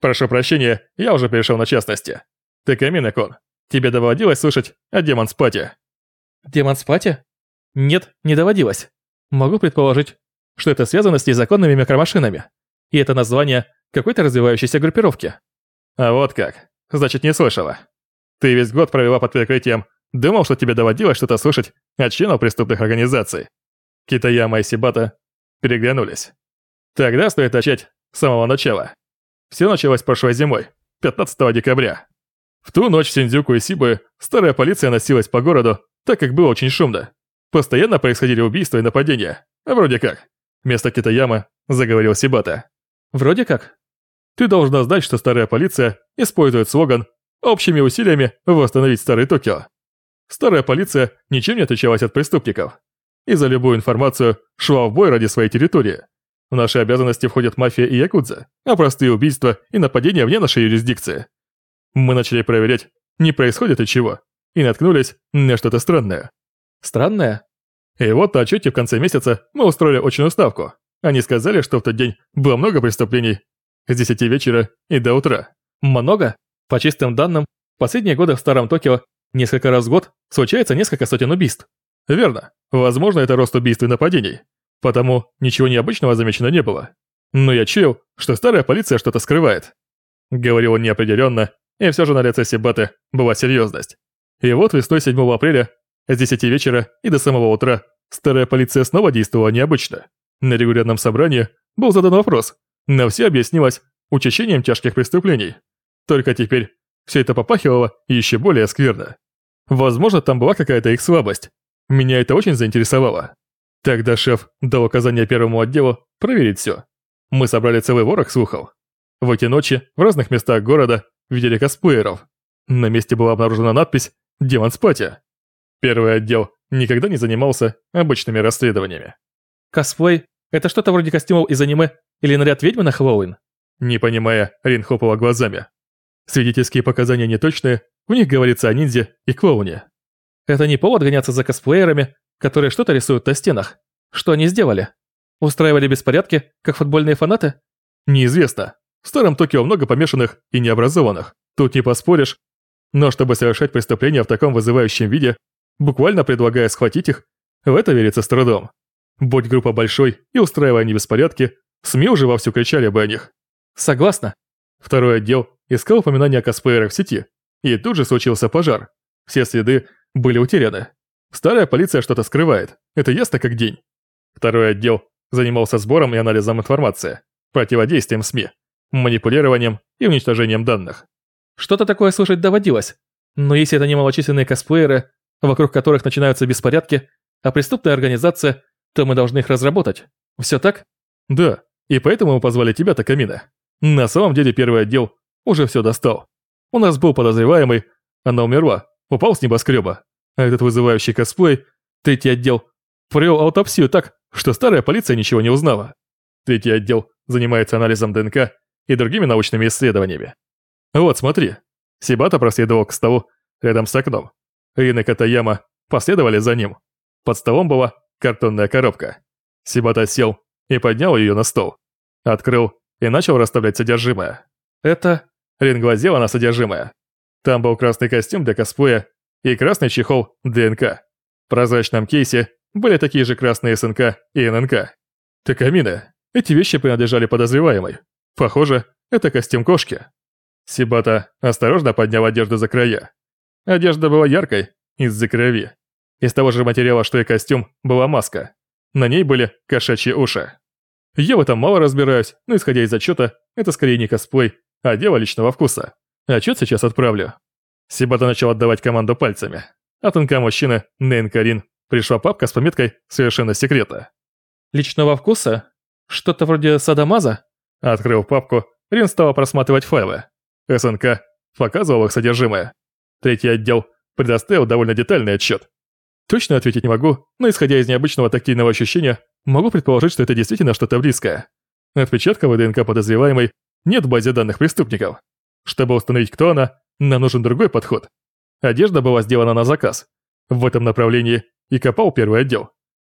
Прошу прощения, я уже перешел на частности. Ты Камина-кон, тебе доводилось слышать о Демон-спате? Демон-спате? Нет, не доводилось. Могу предположить, что это связано с незаконными микромашинами. И это название какой-то развивающейся группировки. А вот как. Значит, не слышала. Ты весь год провела под прикрытием. Думал, что тебе доводилось что-то слышать от членов преступных организаций. Китаяма и Сибата переглянулись. Тогда стоит начать с самого начала. Все началось прошлой зимой, 15 декабря. В ту ночь в Синдзюку и Сибы старая полиция носилась по городу, так как было очень шумно. Постоянно происходили убийства и нападения. Вроде как. Вместо Китаямы заговорил Сибата. Вроде как. Ты должна знать, что старая полиция использует слоган «Общими усилиями восстановить старый Токио». Старая полиция ничем не отличалась от преступников. И за любую информацию шла в бой ради своей территории. В наши обязанности входят мафия и якудза, а простые убийства и нападения вне нашей юрисдикции. Мы начали проверять, не происходит ли чего, и наткнулись на что-то странное. Странное? И вот на отчете в конце месяца мы устроили очную ставку. Они сказали, что в тот день было много преступлений с 10 вечера и до утра. Много? По чистым данным, последние годы в Старом Токио несколько раз в год случается несколько сотен убийств. Верно. Возможно, это рост убийств и нападений. Потому ничего необычного замечено не было. Но я чуял, что старая полиция что-то скрывает. Говорил он неопределенно, и все же на лице Сибаты была серьезность. И вот весной 7 апреля с 10 вечера и до самого утра старая полиция снова действовала необычно. На регулярном собрании был задан вопрос, но все объяснилось учащением тяжких преступлений. Только теперь все это попахивало еще более скверно. Возможно, там была какая-то их слабость. Меня это очень заинтересовало. Тогда шеф дал указание первому отделу проверить все. Мы собрали целый ворох слухов. В эти ночи в разных местах города видели косплееров. На месте была обнаружена надпись «Демон Спати». Первый отдел никогда не занимался обычными расследованиями. Косплей – это что-то вроде костюмов из аниме или наряд ведьмы на Хэллоуин? Не понимая, Рин хлопала глазами. Свидетельские показания неточные, в них говорится о ниндзя и клоуне. Это не повод гоняться за косплеерами, которые что-то рисуют на стенах. Что они сделали? Устраивали беспорядки, как футбольные фанаты? Неизвестно. В старом Токио много помешанных и необразованных. Тут не поспоришь. Но чтобы совершать преступления в таком вызывающем виде, буквально предлагая схватить их, в это верится с трудом. Будь группа большой и устраивая они беспорядки, СМИ уже вовсю кричали бы о них. Согласна. Второй отдел искал упоминания о косплеерах в сети, и тут же случился пожар. Все следы были утеряны. Старая полиция что-то скрывает, это ясно как день. Второй отдел занимался сбором и анализом информации, противодействием СМИ, манипулированием и уничтожением данных. Что-то такое слышать доводилось. Но если это не малочисленные косплееры, вокруг которых начинаются беспорядки, а преступная организация, то мы должны их разработать. Все так? Да, и поэтому мы позвали тебя, Такамина. На самом деле первый отдел уже все достал. У нас был подозреваемый, она умерла, упал с небоскреба. А этот вызывающий косплей, третий отдел, провел аутопсию так, что старая полиция ничего не узнала. Третий отдел занимается анализом ДНК и другими научными исследованиями. Вот, смотри. Сибата проследовал к столу рядом с окном. Рин Катаяма последовали за ним. Под столом была картонная коробка. Сибата сел и поднял ее на стол. Открыл и начал расставлять содержимое. Это... Рин глазела на содержимое. Там был красный костюм для косплея и красный чехол ДНК. В прозрачном кейсе были такие же красные СНК и ННК. Такамина, эти вещи принадлежали подозреваемой. Похоже, это костюм кошки. Сибата осторожно поднял одежду за края. Одежда была яркой, из-за крови. Из того же материала, что и костюм, была маска. На ней были кошачьи уши. Я в этом мало разбираюсь, но исходя из отчета, это скорее не косплей, а дело личного вкуса. Отчет сейчас отправлю. Сибата начал отдавать команду пальцами. От НК мужчины, Нейн Карин, пришла папка с пометкой «Совершенно секрета». «Личного вкуса? Что-то вроде садомаза?» Открыв папку, Рин стала просматривать файлы. СНК показывал их содержимое. Третий отдел предоставил довольно детальный отчет. Точно ответить не могу, но исходя из необычного тактильного ощущения, могу предположить, что это действительно что-то близкое. Отпечатков ДНК подозреваемой нет в базе данных преступников. Чтобы установить, кто она, нам нужен другой подход. Одежда была сделана на заказ. В этом направлении и копал первый отдел.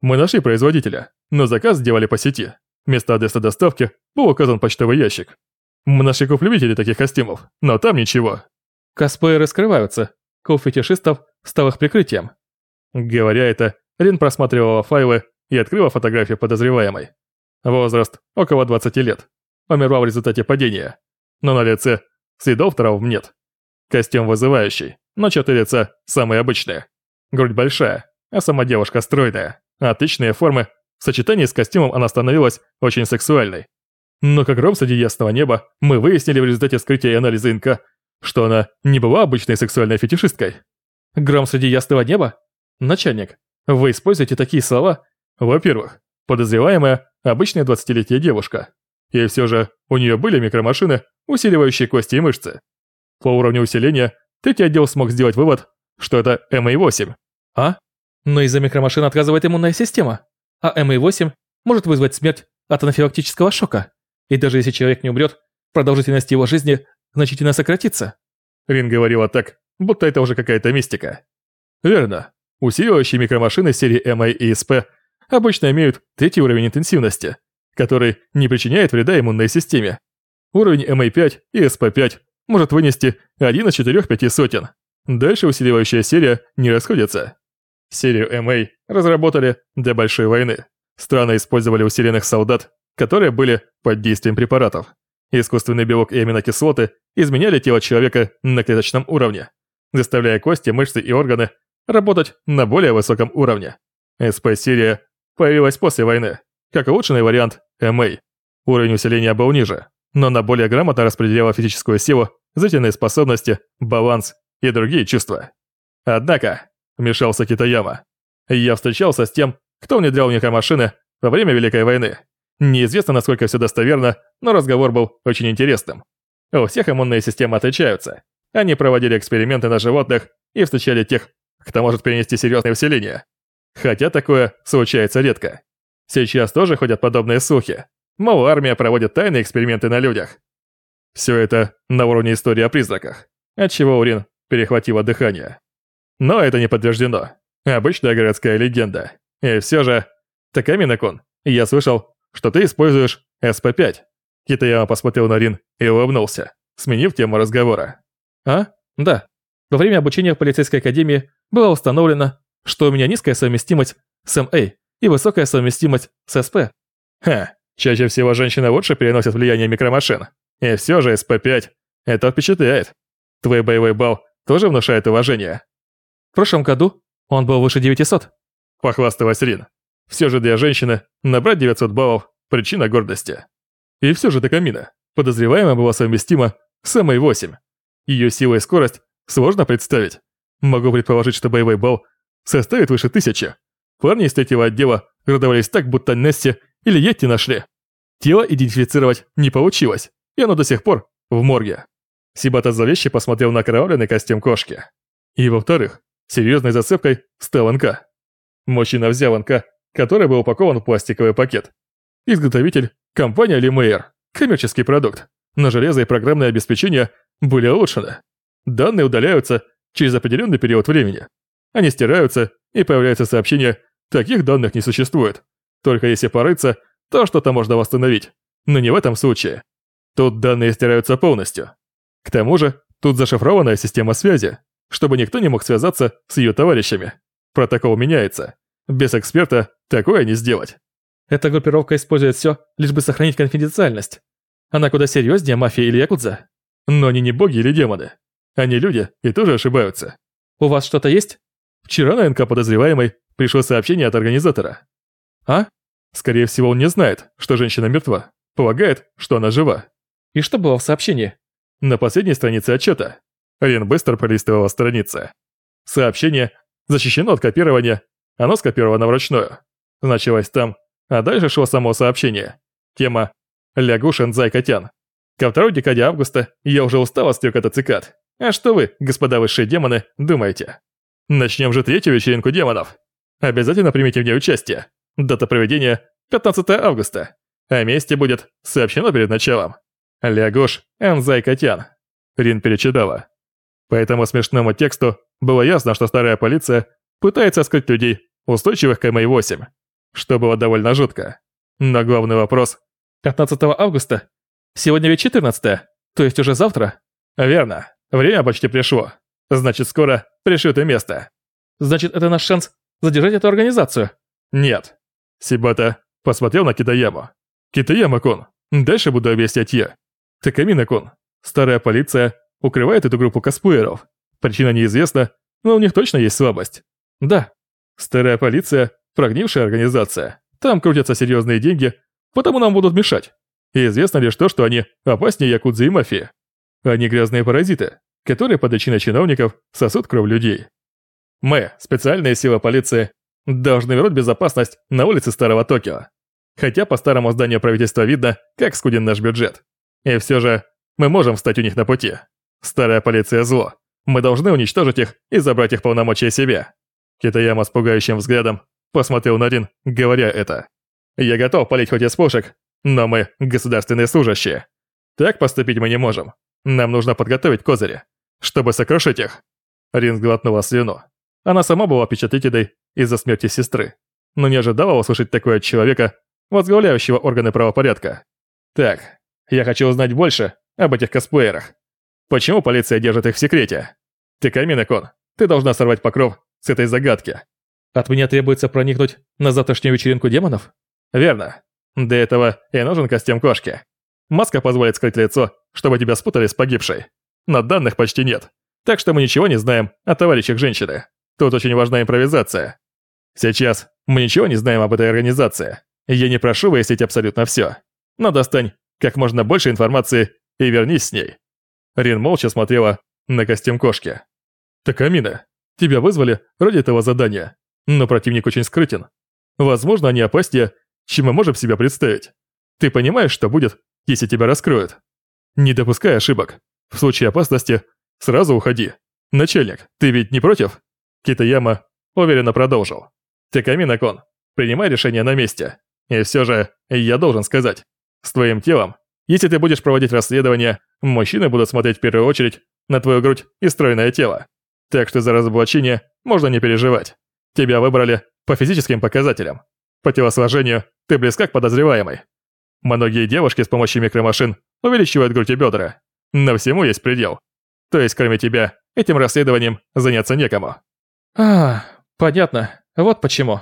Мы нашли производителя, но заказ сделали по сети. Вместо адреса доставки был указан почтовый ящик. Мы нашли клуб любителей таких костюмов, но там ничего. Косплееры скрываются. Клуб фетишистов стал их прикрытием. Говоря это, Рин просматривала файлы и открыла фотографию подозреваемой. Возраст около 20 лет. Умерла в результате падения. Но на лице следов травм нет. Костюм вызывающий, но черты лица самые обычные. Грудь большая, а сама девушка стройная. Отличные формы. В сочетании с костюмом она становилась очень сексуальной. Но как гром среди ясного неба, мы выяснили в результате вскрытия и анализа ИНК, что она не была обычной сексуальной фетишисткой. Гром среди ясного неба? Начальник, вы используете такие слова? Во-первых, подозреваемая – обычная 20-летняя девушка. И все же у нее были микромашины, усиливающие кости и мышцы. По уровню усиления, третий отдел смог сделать вывод, что это МА-8. А? Но из-за микромашин отказывает иммунная система. А МА-8 может вызвать смерть от анафилактического шока. И даже если человек не умрет, продолжительность его жизни значительно сократится. Рин говорила так, будто это уже какая-то мистика. Верно. Усиливающие микромашины серии MA и SP обычно имеют третий уровень интенсивности, который не причиняет вреда иммунной системе. Уровень MA5 и SP5 может вынести один из четырех-пяти сотен. Дальше усиливающая серия не расходится. Серию MA разработали для Большой войны. Страны использовали усиленных солдат, которые были под действием препаратов. Искусственный белок и аминокислоты изменяли тело человека на клеточном уровне, заставляя кости, мышцы и органы работать на более высоком уровне. СП-серия появилась после войны, как улучшенный вариант МА. Уровень усиления был ниже, но она более грамотно распределяла физическую силу, зрительные способности, баланс и другие чувства. Однако, вмешался Китаяма, я встречался с тем, кто внедрял микромашины во время Великой войны. Неизвестно, насколько все достоверно, но разговор был очень интересным. У всех иммунные системы отличаются. Они проводили эксперименты на животных и встречали тех, кто может принести серьезное усиление. Хотя такое случается редко. Сейчас тоже ходят подобные слухи. Мол, армия проводит тайные эксперименты на людях. Все это на уровне истории о призраках, отчего Урин перехватило дыхание. Но это не подтверждено. Обычная городская легенда. И все же... Такаминакон, я слышал, что ты используешь СП-5. Китаяма посмотрел на Рин и улыбнулся, сменив тему разговора. А? Да. Во время обучения в полицейской академии было установлено, что у меня низкая совместимость с МА и высокая совместимость с СП. Ха, чаще всего женщины лучше переносят влияние микромашин. И все же СП-5 это впечатляет. Твой боевой балл тоже внушает уважение. В прошлом году он был выше 900. Похвасталась Рин. Все же для женщины набрать 900 баллов – причина гордости. И все же Такамина, подозреваемая была совместима с МА-8. Ее сила и скорость сложно представить. Могу предположить, что боевой балл составит выше тысячи. Парни из третьего отдела радовались так, будто Несси или Йетти нашли. Тело идентифицировать не получилось, и оно до сих пор в морге. Сибата зловеще посмотрел на окровавленный костюм кошки. И во-вторых, серьезной зацепкой стал НК. Мужчина взял НК, который был упакован в пластиковый пакет. Изготовитель – компания Лимейер, коммерческий продукт, но железо и программное обеспечение были улучшены. Данные удаляются через определенный период времени. Они стираются, и появляются сообщения «таких данных не существует». Только если порыться, то что-то можно восстановить. Но не в этом случае. Тут данные стираются полностью. К тому же, тут зашифрованная система связи, чтобы никто не мог связаться с ее товарищами. Протокол меняется. Без эксперта такое не сделать. Эта группировка использует все, лишь бы сохранить конфиденциальность. Она куда серьезнее мафия или якудза. Но они не боги или демоны. Они люди и тоже ошибаются. У вас что-то есть? Вчера на НК подозреваемой пришло сообщение от организатора. А? Скорее всего, он не знает, что женщина мертва. Полагает, что она жива. И что было в сообщении? На последней странице отчета. Рен быстро пролистывала страницы. Сообщение защищено от копирования, оно скопировано вручную. Значилось там, а дальше шло само сообщение. Тема «Лягушин Зайкотян». Ко второй декаде августа я уже устал от стрекота цикад. А что вы, господа высшие демоны, думаете? Начнем же третью вечеринку демонов. Обязательно примите в ней участие. Дата проведения 15 августа. О месте будет сообщено перед началом. Лягуш Энзай Котян. Рин перечитала. По этому смешному тексту было ясно, что старая полиция пытается скрыть людей, устойчивых к МА-8, что было довольно жутко. Но главный вопрос 15 августа? Сегодня ведь 14 то есть уже завтра? Верно. Время почти пришло. Значит, скоро пришлют и место. Значит, это наш шанс задержать эту организацию? Нет. Сибата посмотрел на Китаяму. Китаяма-кун, дальше буду объяснять я. Такамина-кун, старая полиция укрывает эту группу косплееров. Причина неизвестна, но у них точно есть слабость. Да. Старая полиция – прогнившая организация. Там крутятся серьезные деньги, потому нам будут мешать. И известно лишь то, что они опаснее якудзы и мафии. Они грязные паразиты, которые под личиной чиновников сосут кровь людей. Мы, специальная сила полиции, должны вернуть безопасность на улице Старого Токио. Хотя по старому зданию правительства видно, как скуден наш бюджет. И все же, мы можем встать у них на пути. Старая полиция зло. Мы должны уничтожить их и забрать их полномочия себе. Китаяма с пугающим взглядом посмотрел на Рин, говоря это. Я готов полить хоть из пушек, но мы государственные служащие. Так поступить мы не можем. Нам нужно подготовить козыри, чтобы сокрушить их. Рин сглотнула слюну. Она сама была впечатлительной из-за смерти сестры, но не ожидала услышать такое от человека, возглавляющего органы правопорядка. Так, я хочу узнать больше об этих косплеерах. Почему полиция держит их в секрете? Ты Каминакон, ты должна сорвать покров с этой загадки. От меня требуется проникнуть на завтрашнюю вечеринку демонов? Верно. Для этого и нужен костюм кошки. Маска позволит скрыть лицо, чтобы тебя спутали с погибшей. Но данных почти нет. Так что мы ничего не знаем о товарищах женщины. Тут очень важна импровизация. Сейчас мы ничего не знаем об этой организации. Я не прошу выяснить абсолютно все. Но достань как можно больше информации и вернись с ней. Рин молча смотрела на костюм кошки. «Такамина, тебя вызвали ради этого задания, но противник очень скрытен. Возможно, они опаснее, чем мы можем себе представить. Ты понимаешь, что будет, если тебя раскроют? Не допускай ошибок. В случае опасности сразу уходи. Начальник, ты ведь не против?» Китаяма уверенно продолжил. «Такамина-кон, принимай решение на месте. И все же, я должен сказать, с твоим телом, если ты будешь проводить расследование, мужчины будут смотреть в первую очередь на твою грудь и стройное тело. Так что за разоблачение можно не переживать. Тебя выбрали по физическим показателям. По телосложению ты близка к подозреваемой. Многие девушки с помощью микромашин увеличивают грудь и бедра. Но всему есть предел. То есть, кроме тебя, этим расследованием заняться некому. А, понятно. Вот почему.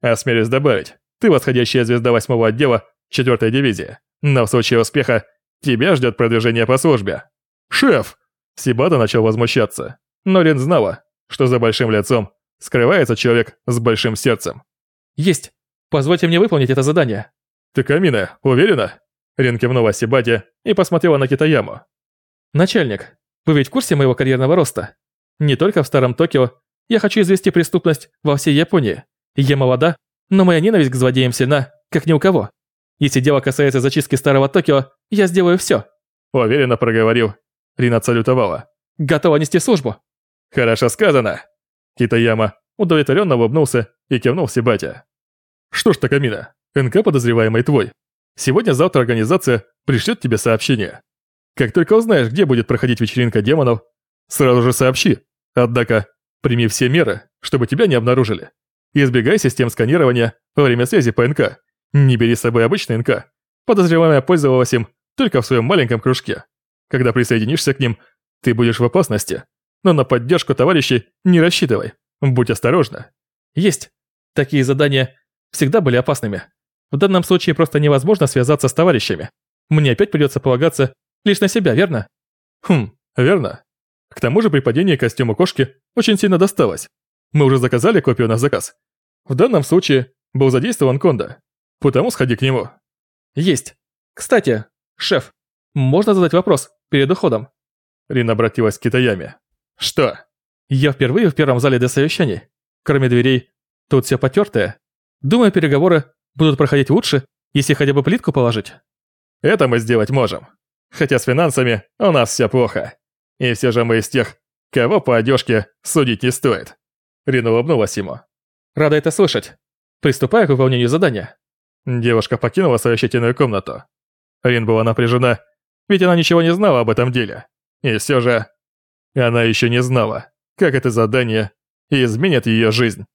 Осмелюсь добавить, ты восходящая звезда восьмого отдела 4 дивизии. Но в случае успеха тебя ждет продвижение по службе. Шеф! Сибата начал возмущаться. Но Рин знала, что за большим лицом скрывается человек с большим сердцем. Есть. Позвольте мне выполнить это задание. Ты, Камина, уверена? Рин кивнула Сибате и посмотрела на Китаяму. Начальник, вы ведь в курсе моего карьерного роста? Не только в Старом Токио, я хочу извести преступность во всей Японии. Я молода, но моя ненависть к злодеям сильна, как ни у кого. Если дело касается зачистки старого Токио, я сделаю все. Уверенно проговорил. Рина салютовала. Готова нести службу. Хорошо сказано. Китаяма удовлетворенно улыбнулся и кивнул Сибате. Что ж, Такамина, НК подозреваемый твой. Сегодня-завтра организация пришлет тебе сообщение. Как только узнаешь, где будет проходить вечеринка демонов, сразу же сообщи. Однако, прими все меры, чтобы тебя не обнаружили. Избегай систем сканирования во время связи по НК. Не бери с собой обычный НК. Подозреваемая пользовалась им только в своем маленьком кружке. Когда присоединишься к ним, ты будешь в опасности. Но на поддержку товарищей не рассчитывай. Будь осторожна. Есть. Такие задания всегда были опасными. В данном случае просто невозможно связаться с товарищами. Мне опять придется полагаться лишь на себя, верно? Хм, верно. К тому же при падении костюма кошки очень сильно досталось. Мы уже заказали копию на заказ. В данном случае был задействован Конда. Потому сходи к нему. Есть. Кстати, шеф, можно задать вопрос перед уходом? Рин обратилась к Китаяме. Что? Я впервые в первом зале для совещаний. Кроме дверей, тут все потертое. Думаю, переговоры будут проходить лучше, если хотя бы плитку положить. Это мы сделать можем. Хотя с финансами у нас все плохо. И все же мы из тех, кого по одежке судить не стоит. Рин улыбнулась ему. Рада это слышать. Приступаю к выполнению задания. Девушка покинула совещательную комнату. Рин была напряжена, ведь она ничего не знала об этом деле. И все же... Она еще не знала, как это задание изменит ее жизнь.